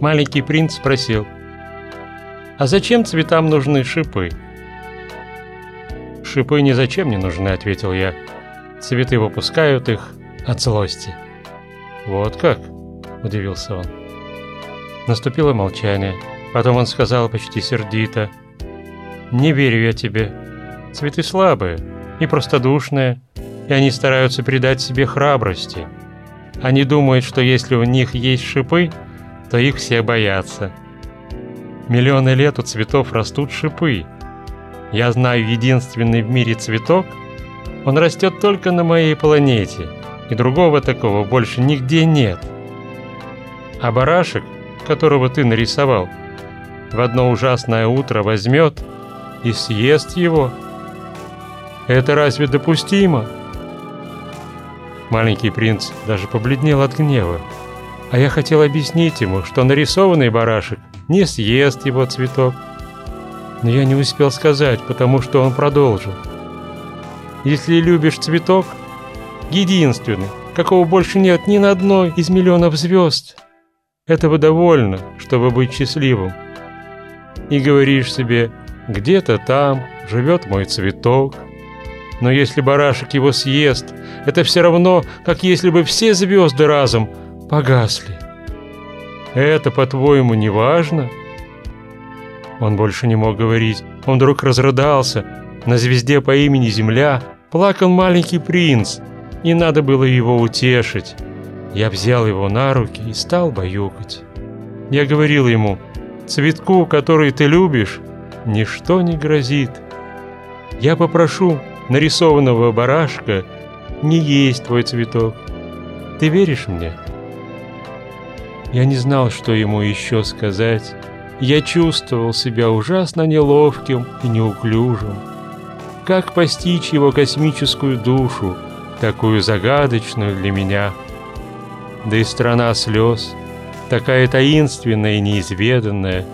Маленький принц спросил, «А зачем цветам нужны шипы?» «Шипы ни зачем не нужны», — ответил я. «Цветы выпускают их от злости». «Вот как?» — удивился он. Наступило молчание. Потом он сказал почти сердито, «Не верю я тебе. Цветы слабые и простодушные, и они стараются придать себе храбрости. Они думают, что если у них есть шипы, то их все боятся. Миллионы лет у цветов растут шипы. Я знаю единственный в мире цветок, он растет только на моей планете, и другого такого больше нигде нет. А барашек, которого ты нарисовал, в одно ужасное утро возьмет и съест его. Это разве допустимо? Маленький принц даже побледнел от гнева. А я хотел объяснить ему, что нарисованный барашек не съест его цветок. Но я не успел сказать, потому что он продолжил. Если любишь цветок, единственный, какого больше нет ни на одной из миллионов звезд, этого довольно, чтобы быть счастливым. И говоришь себе, где-то там живет мой цветок, но если барашек его съест, это все равно, как если бы все звезды разом погасли. Это, по-твоему, не важно? Он больше не мог говорить. Он вдруг разрыдался. На звезде по имени Земля плакал маленький принц, и надо было его утешить. Я взял его на руки и стал баюкать. Я говорил ему, цветку, который ты любишь, ничто не грозит. Я попрошу, нарисованного барашка не есть твой цветок. Ты веришь мне?» Я не знал, что ему еще сказать. Я чувствовал себя ужасно неловким и неуклюжим. Как постичь его космическую душу, такую загадочную для меня? Да и страна слез, такая таинственная и неизведанная.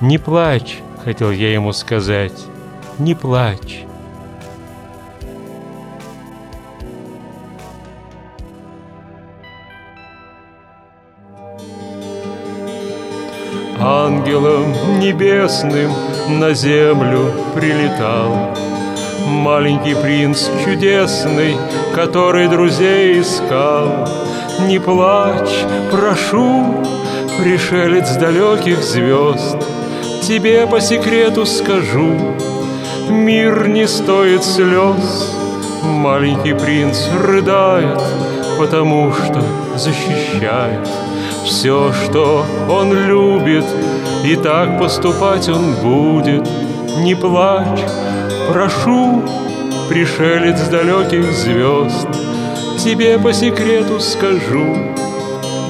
«Не плачь», — хотел я ему сказать, — «не плачь». Ангелом небесным на землю прилетал. Маленький принц чудесный, который друзей искал. Не плачь, прошу, пришелец далеких звезд, Тебе по секрету скажу, мир не стоит слез. Маленький принц рыдает, потому что защищает все, что он любит, и так поступать он будет. Не плачь, прошу, пришелец далеких звезд, Тебе по секрету скажу,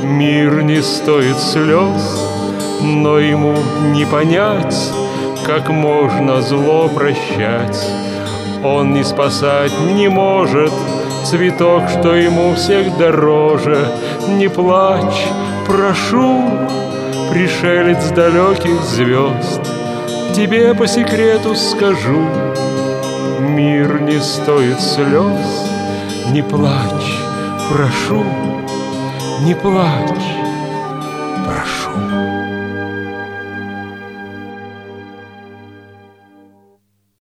мир не стоит слез, но ему не понять, как можно зло прощать. Он не спасать не может цветок, что ему всех дороже. Не плачь, прошу, пришелец далеких звезд, Тебе по секрету скажу, мир не стоит слез. Не плачь, прошу, не плачь.